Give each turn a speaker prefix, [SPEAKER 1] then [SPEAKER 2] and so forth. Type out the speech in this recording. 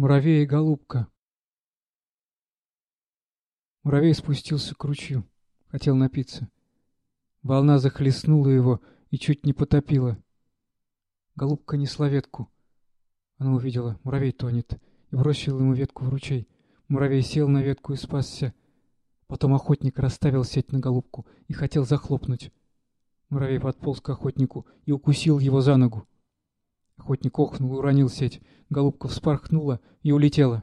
[SPEAKER 1] Муравей и голубка. Муравей спустился к ручью. Хотел напиться. Волна захлестнула его и чуть не потопила. Голубка несла ветку. Она увидела, муравей тонет, и бросила ему ветку в ручей. Муравей сел на ветку и спасся. Потом охотник расставил сеть на голубку и хотел захлопнуть. Муравей подполз к охотнику и укусил его за ногу. Охотник охнул и уронил сеть. Голубка вспорхнула и улетела.